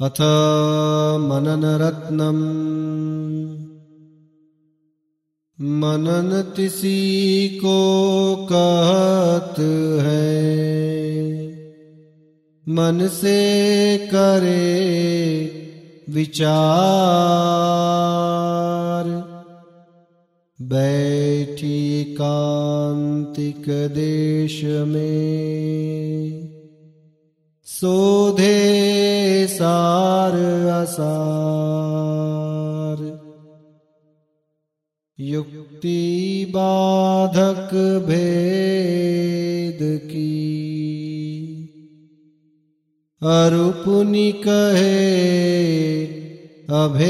अथ मननरत्नम्। मनन तिसी को कहत है। मन से करे विचार। बैठी कांतिक देश में। सोधे सार असार। युक्ति बाधक भेद की। अरुपुनि कहे अभेद।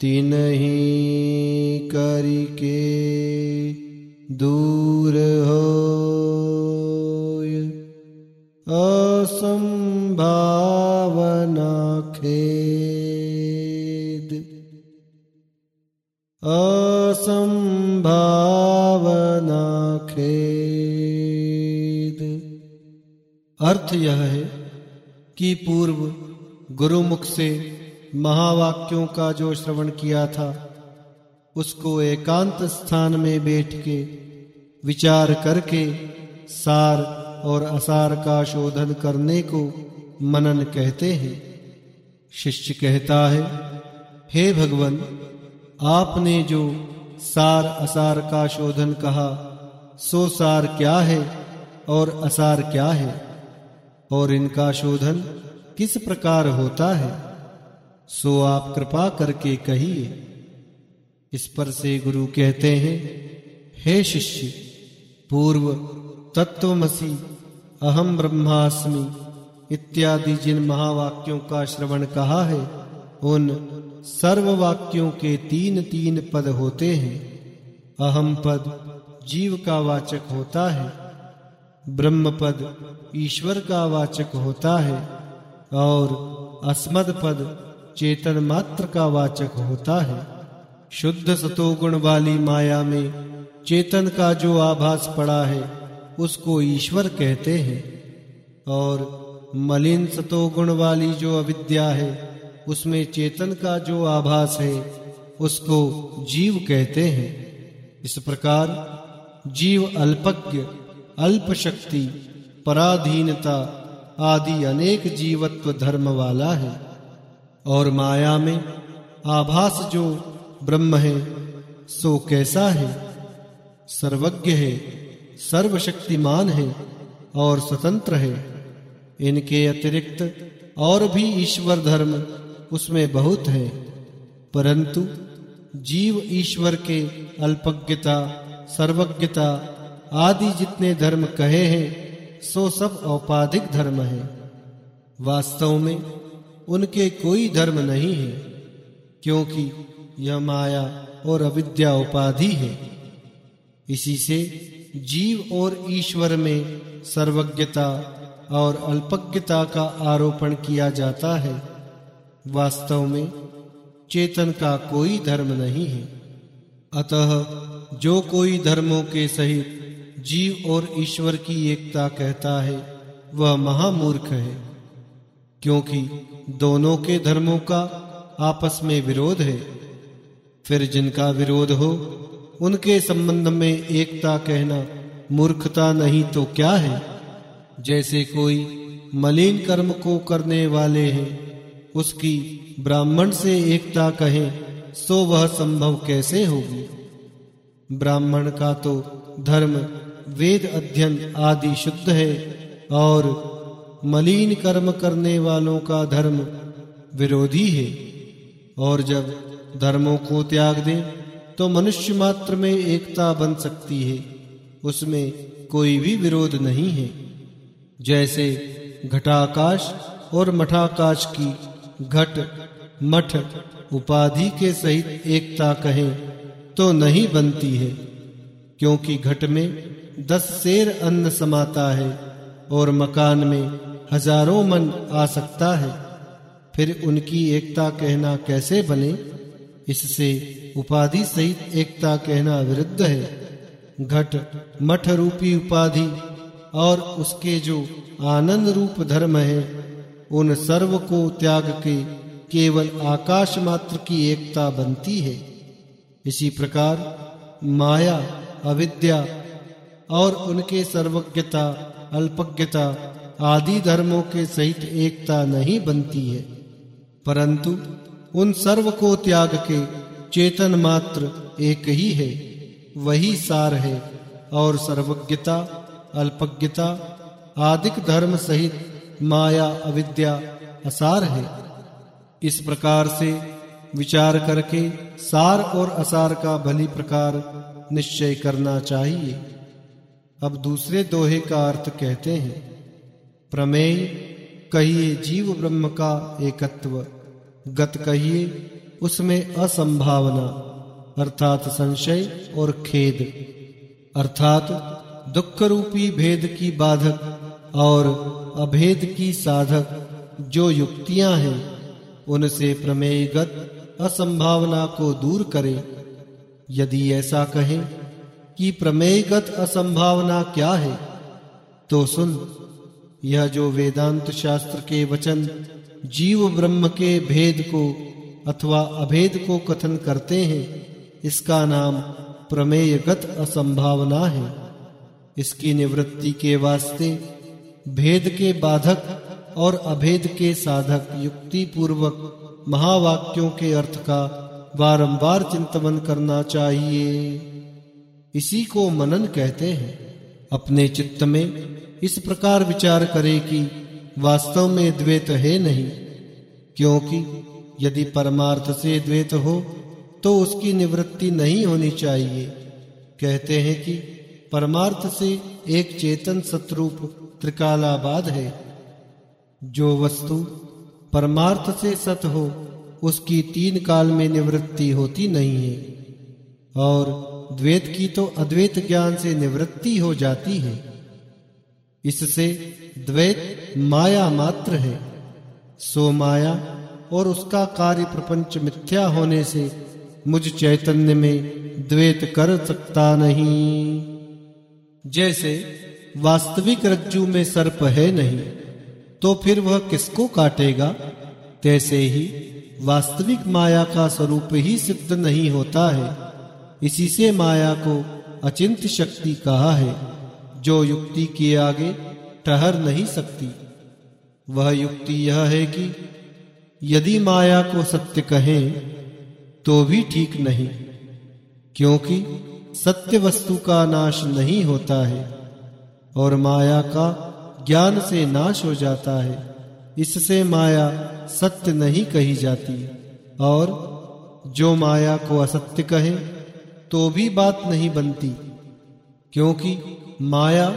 तिनही करिके दूर हो खेद। असंभावना खेद। अर्थ यह है कि पूर्व गुरुमुख से महावाक्यों का जो श्रवण किया था, उसको एकांत स्थान में बैठ के विचार करके सार और असार का शोधन करने को मनन कहते हैं। शिष्य कहता है, हे भगवान, आपने जो सार असार का शोधन कहा, सो सार क्या है और असार क्या है? और इनका शोधन किस प्रकार होता है? सो आप कृपा करके कहिए। इस पर से गुरु कहते हैं, हे शिष्य, पूर्व तत्वमसी, अहम ब्रह्मास्मि इत्यादि जिन महावाक्यों का श्रवण कहा है, उन सर्व वाक्यों के तीन तीन पद होते हैं। अहम पद जीव का वाचक होता है, ब्रह्म पद ईश्वर का वाचक होता है, और अस्मद पद चेतन मात्र का वाचक होता है। शुद्ध सतोगुण वाली माया में चेतन का जो आभास पड़ा है, उसको ईश्वर कहते हैं, और मलिन सतो गुण वाली जो अविद्या है, उसमें चेतन का जो आभास है, उसको जीव कहते हैं। इस प्रकार जीव अल्पज्ञ अल्प शक्ति पराधीनता आदि अनेक जीवत्व धर्म वाला है। और माया में आभास जो ब्रह्म है, सो कैसा है? सर्वज्ञ है, सर्वशक्तिमान है और स्वतंत्र है। इनके अतिरिक्त और भी ईश्वर धर्म उसमें बहुत है। परंतु जीव ईश्वर के अल्पज्ञता, सर्वज्ञता आदि जितने धर्म कहे हैं, सो सब औपाधिक धर्म है। वास्तव में उनके कोई धर्म नहीं है, क्योंकि यह माया और अविद्या उपाधि है। इसी से जीव और ईश्वर में सर्वज्ञता और अल्पज्ञता का आरोपण किया जाता है, वास्तव में चेतन का कोई धर्म नहीं है। अतः जो कोई धर्मों के सहित जीव और ईश्वर की एकता कहता है, वह महामूर्ख है, क्योंकि दोनों के धर्मों का आपस में विरोध है। फिर जिनका विरोध हो, उनके संबंध में एकता कहना मूर्खता नहीं तो क्या है? जैसे कोई मलिन कर्म को करने वाले हैं, उसकी ब्राह्मण से एकता कहें, सो वह संभव कैसे होगी? ब्राह्मण का तो धर्म, वेद अध्ययन आदि शुद्ध है, और मलिन कर्म करने वालों का धर्म विरोधी है। और जब धर्मों को त्याग दे तो मनुष्य मात्र में एकता बन सकती है, उसमें कोई भी विरोध नहीं है। जैसे घटाकाश और मठाकाश की घट, मठ, उपाधि के सहित एकता कहें तो नहीं बनती है, क्योंकि घट में दस शेर अन्न समाता है और मकान में हज़ारों मन आ सकता है। फिर उनकी एकता कहना कैसे बने? इससे उपाधि सहित एकता कहना विरुद्ध है। घट, मठ रूपी उपाधि और उसके जो आनंद रूप धर्म है, उन सर्व को त्याग के केवल आकाश मात्र की एकता बनती है। इसी प्रकार माया, अविद्या और उनके सर्वज्ञता, अल्पज्ञता आदि धर्मों के सहित एकता नहीं बनती है। परंतु उन सर्व को त्याग के चेतन मात्र एक ही है, वही सार है और सर्वज्ञता अल्पज्ञता, आदिक धर्म सहित माया, अविद्या असार है। इस प्रकार से विचार करके सार और असार का भली प्रकार निश्चय करना चाहिए। अब दूसरे दोहे का अर्थ कहते हैं, प्रमेय, कहिए जीव ब्रह्म का एकत्व, गत कहिए उसमें असंभावना, अर्थात संशय और खेद, अर्थात दुख रूपी भेद की बाधक और अभेद की साधक जो युक्तियाँ हैं, उनसे प्रमेयगत असंभावना को दूर करें। यदि ऐसा कहें कि प्रमेयगत असंभावना क्या है तो सुन, यह जो वेदांत शास्त्र के वचन जीव ब्रह्म के भेद को अथवा अभेद को कथन करते हैं, इसका नाम प्रमेयगत असंभावना है। इसकी निवृत्ति के वास्ते भेद के बाधक और अभेद के साधक युक्ति पूर्वक महावाक्यों के अर्थ का बारंबार चिंतन करना चाहिए। इसी को मनन कहते हैं। अपने चित्त में इस प्रकार विचार करे कि वास्तव में द्वैत है नहीं, क्योंकि यदि परमार्थ से द्वैत हो तो उसकी निवृत्ति नहीं होनी चाहिए। कहते हैं कि परमार्थ से एक चेतन सतरूप त्रिकालाबाद है। जो वस्तु परमार्थ से सत हो, उसकी तीन काल में निवृत्ति होती नहीं है। और द्वैत की तो अद्वैत ज्ञान से निवृत्ति हो जाती है। इससे द्वैत माया मात्र है। सो माया और उसका कार्य प्रपंच मिथ्या होने से मुझ चैतन्य में द्वैत कर सकता नहीं। जैसे वास्तविक रज्जु में सर्प है नहीं तो फिर वह किसको काटेगा? तैसे ही वास्तविक माया का स्वरूप ही सिद्ध नहीं होता है। इसी से माया को अचिंत शक्ति कहा है। जो युक्ति के आगे ठहर नहीं सकती। वह युक्ति यह है कि यदि माया को सत्य कहें तो भी ठीक नहीं, क्योंकि सत्य वस्तु का नाश नहीं होता है और माया का ज्ञान से नाश हो जाता है। इससे माया सत्य नहीं कही जाती और जो माया को असत्य कहे तो भी बात नहीं बनती, क्योंकि माया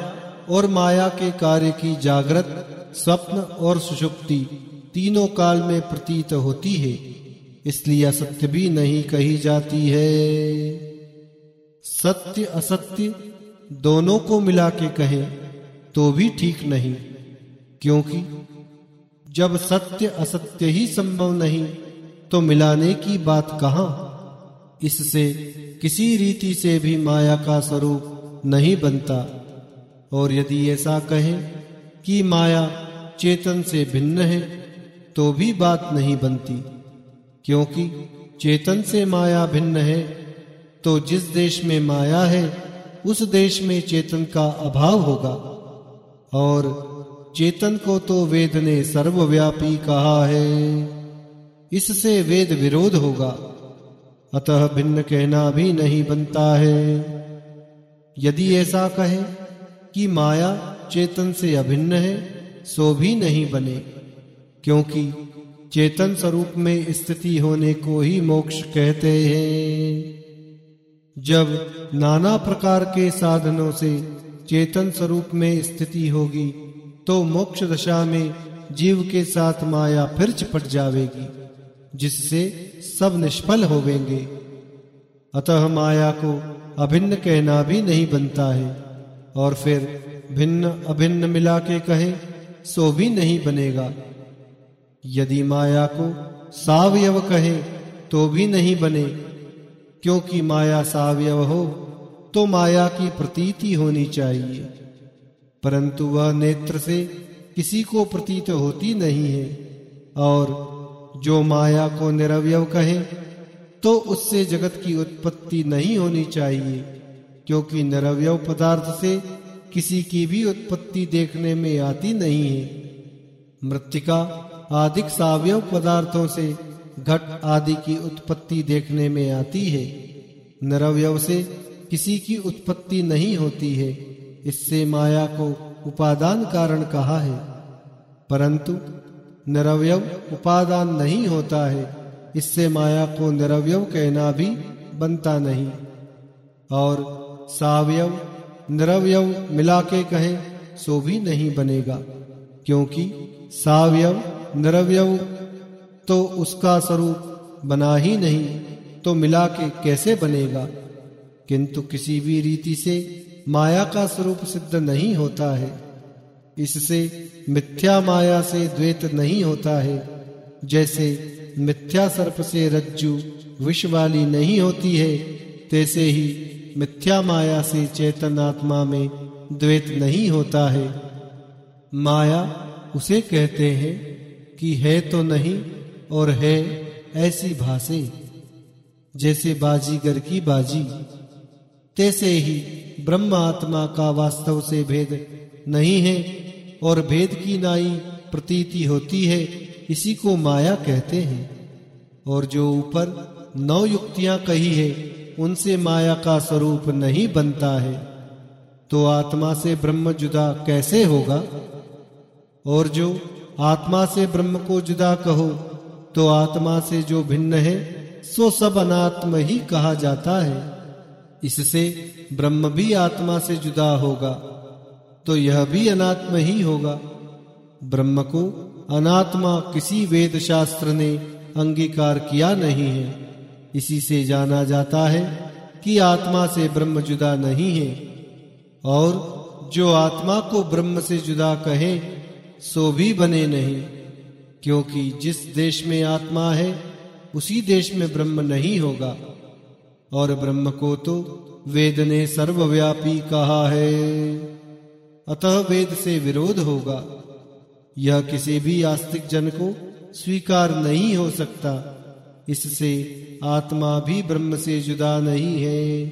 और माया के कार्य की जागृत, स्वप्न और सुषुप्ति तीनों काल में प्रतीत होती है, इसलिए असत्य भी नहीं कही जाती है। सत्य असत्य दोनों को मिला के कहें तो भी ठीक नहीं, क्योंकि जब सत्य असत्य ही संभव नहीं तो मिलाने की बात कहाँ? इससे किसी रीति से भी माया का स्वरूप नहीं बनता। और यदि ऐसा कहें कि माया चेतन से भिन्न है तो भी बात नहीं बनती, क्योंकि चेतन से माया भिन्न है तो जिस देश में माया है, उस देश में चेतन का अभाव होगा। और चेतन को तो वेद ने सर्वव्यापी कहा है, इससे वेद विरोध होगा। अतः भिन्न कहना भी नहीं बनता है। यदि ऐसा कहे कि माया चेतन से अभिन्न है, सो भी नहीं बने, क्योंकि चेतन स्वरूप में स्थिति होने को ही मोक्ष कहते हैं। जब नाना प्रकार के साधनों से चेतन स्वरूप में स्थिति होगी तो मोक्ष दशा में जीव के साथ माया फिर चिपट जावेगी, जिससे सब निष्फल होवेंगे। अतः माया को अभिन्न कहना भी नहीं बनता है, और फिर भिन्न अभिन्न मिला के कहें, सो भी नहीं बनेगा। यदि माया को सावयव कहे तो भी नहीं बने। क्योंकि माया सावयव हो तो माया की प्रतीति होनी चाहिए। परंतु वह नेत्र से किसी को प्रतीत होती नहीं है, और जो माया को निरवयव कहे तो उससे जगत की उत्पत्ति नहीं होनी चाहिए, क्योंकि निरवयव पदार्थ से किसी की भी उत्पत्ति देखने में आती नहीं है। मृतिका आदि सावयव पदार्थों से घट आदि की उत्पत्ति देखने में आती है। निरवयव से किसी की उत्पत्ति नहीं होती है। इससे माया को उपादान कारण कहा है। परंतु निरवयव उपादान नहीं होता है। इससे माया को निरवयव कहना भी बनता नहीं। और सावयव निरवयव मिला के कहें, सो भी नहीं बनेगा। क्योंकि सावयव निरवयव तो उसका स्वरूप बना ही नहीं तो मिला के कैसे बनेगा? किंतु किसी भी रीति से माया का स्वरूप सिद्ध नहीं होता है। इससे मिथ्या माया से द्वैत नहीं होता है। जैसे मिथ्या सर्प से रज्जु विष वाली नहीं होती है, तैसे ही मिथ्या माया से चेतन आत्मा में द्वैत नहीं होता है। माया उसे कहते हैं कि है तो नहीं और है ऐसी भाषे, जैसे बाजीगर की बाजी। तैसे ही ब्रह्म आत्मा का वास्तव से भेद नहीं है और भेद की नाई प्रतीति होती है, इसी को माया कहते हैं। और जो ऊपर नौ युक्तियाँ कही है, उनसे माया का स्वरूप नहीं बनता है। तो आत्मा से ब्रह्म जुदा कैसे होगा? और जो आत्मा से ब्रह्म को जुदा कहो तो आत्मा से जो भिन्न है, सो सब अनात्म ही कहा जाता है। इससे ब्रह्म भी आत्मा से जुदा होगा तो यह भी अनात्म ही होगा। ब्रह्म को अनात्मा किसी वेद शास्त्र ने अंगीकार किया नहीं है। इसी से जाना जाता है कि आत्मा से ब्रह्म जुदा नहीं है, और जो आत्मा को ब्रह्म से जुदा कहे, सो भी बने नहीं। क्योंकि जिस देश में आत्मा है, उसी देश में ब्रह्म नहीं होगा। और ब्रह्म को तो वेद ने सर्वव्यापी कहा है। अतः वेद से विरोध होगा। यह किसी भी आस्तिक जन को स्वीकार नहीं हो सकता। इससे आत्मा भी ब्रह्म से जुदा नहीं है।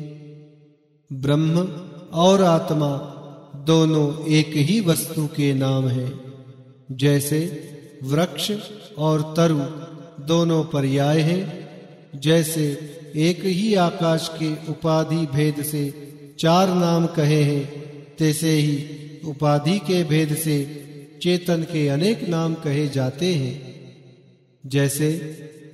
ब्रह्म और आत्मा दोनों एक ही वस्तु के नाम है। जैसे वृक्ष और तरु दोनों पर्याय हैं, जैसे एक ही आकाश के उपाधि भेद से चार नाम कहे हैं, तैसे ही उपाधि के भेद से चेतन के अनेक नाम कहे जाते हैं। जैसे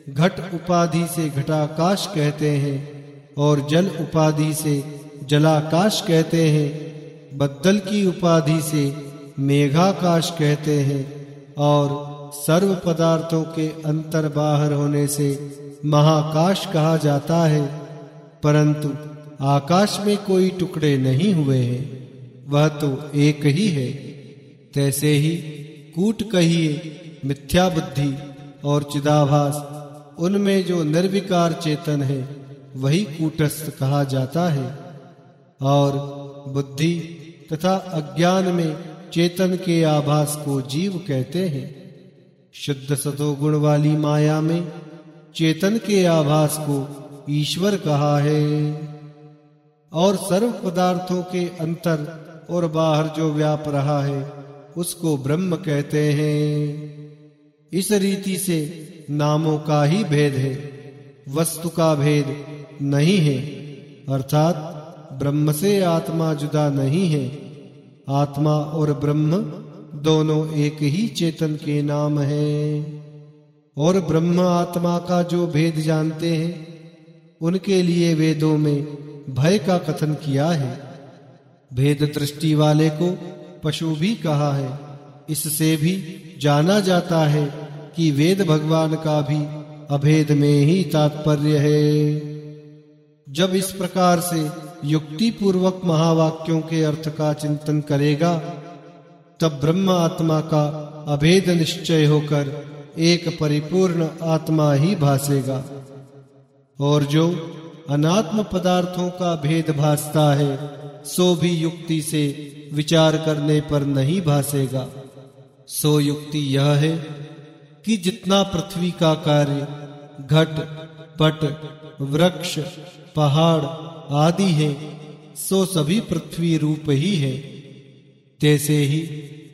घट उपाधि से घटाकाश कहते हैं और जल उपाधि से जलाकाश कहते हैं, बद्दल की उपाधि से मेघाकाश कहते हैं और सर्व पदार्थों के अंतर बाहर होने से महाकाश कहा जाता है, परंतु आकाश में कोई टुकड़े नहीं हुए हैं। वह तो एक ही है। तैसे ही कूट कहिए, मिथ्या बुद्धि और चिदाभास, उनमें जो निर्विकार चेतन है, वही कूटस्थ कहा जाता है। और बुद्धि तथा अज्ञान में चेतन के आभास को जीव कहते हैं। शुद्ध सतो गुण वाली माया में चेतन के आभास को ईश्वर कहा है। और सर्व पदार्थों के अंतर और बाहर जो व्याप रहा है, उसको ब्रह्म कहते हैं। इस रीति से नामों का ही भेद है, वस्तु का भेद नहीं है, अर्थात ब्रह्म से आत्मा जुदा नहीं है। आत्मा और ब्रह्म दोनों एक ही चेतन के नाम है। और ब्रह्म आत्मा का जो भेद जानते हैं, उनके लिए वेदों में भय का कथन किया है। भेद दृष्टि वाले को पशु भी कहा है। इससे भी जाना जाता है कि वेद भगवान का भी अभेद में ही तात्पर्य है। जब इस प्रकार से युक्ति पूर्वक महावाक्यों के अर्थ का चिंतन करेगा तब ब्रह्म आत्मा का अभेद निश्चय होकर एक परिपूर्ण आत्मा ही भासेगा। और जो अनात्म पदार्थों का भेद भासता है, सो भी युक्ति से विचार करने पर नहीं भासेगा। सो युक्ति यह है कि जितना पृथ्वी का कार्य घट, पट, वृक्ष, पहाड़ आदि है, सो सभी पृथ्वी रूप ही है। तैसे ही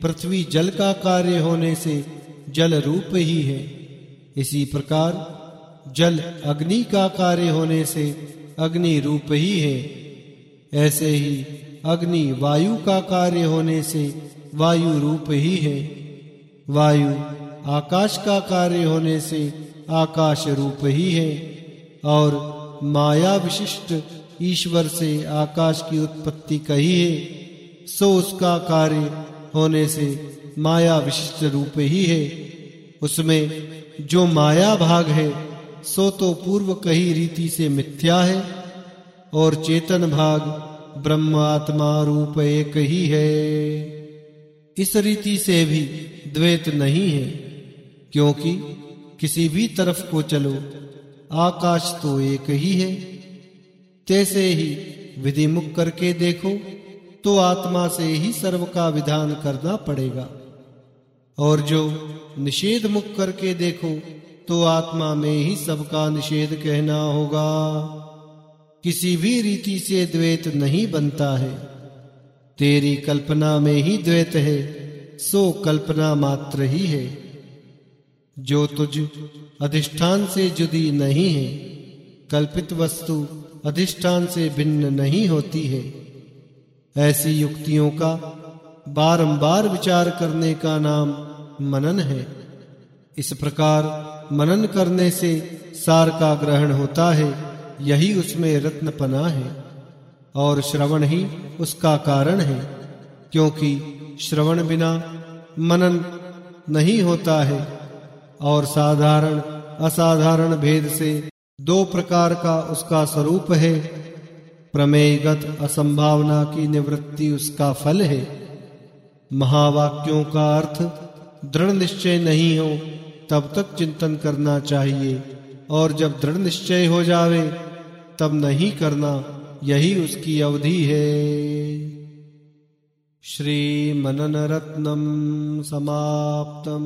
पृथ्वी जल का कार्य होने से जल रूप ही है। इसी प्रकार जल अग्नि का कार्य होने से अग्नि रूप ही है। ऐसे ही अग्नि वायु का कार्य होने से वायु रूप ही है। वायु आकाश का कार्य होने से आकाश रूप ही है और माया विशिष्ट ईश्वर से आकाश की उत्पत्ति कही है। सो उसका कार्य होने से माया विशिष्ट रूप ही है। उसमें जो माया भाग है, सो तो पूर्व कही रीति से मिथ्या है, और चेतन भाग ब्रह्मात्मा रूप एक ही है। इस रीति से भी द्वैत नहीं है, क्योंकि किसी भी तरफ़ को चलो, आकाश तो एक ही है। तैसे ही विधि मुख करके देखो तो आत्मा से ही सर्व का विधान करना पड़ेगा। और जो निषेध मुख करके देखो तो आत्मा में ही सबका निषेध कहना होगा। किसी भी रीति से द्वैत नहीं बनता है। तेरी कल्पना में ही द्वैत है, सो कल्पना मात्र ही है। जो तुझ अधिष्ठान से जुदी नहीं है, कल्पित वस्तु अधिष्ठान से भिन्न नहीं होती है। ऐसी युक्तियों का बारंबार विचार करने का नाम मनन है। इस प्रकार मनन करने से सार का ग्रहण होता है, यही उसमें रत्नपना है। और श्रवण ही उसका कारण है, क्योंकि श्रवण बिना मनन नहीं होता है। और साधारण, असाधारण भेद से दो प्रकार का उसका स्वरूप है प्रमेयगत असंभावना की निवृत्ति उसका फल है। महावाक्यों का अर्थ, दृढ़ निश्चय नहीं हो, तब तक चिंतन करना चाहिए, और जब दृढ़ निश्चय हो जावे, तब नहीं करना, यही उसकी अवधि है। श्री मनन रत्नम समाप्तम।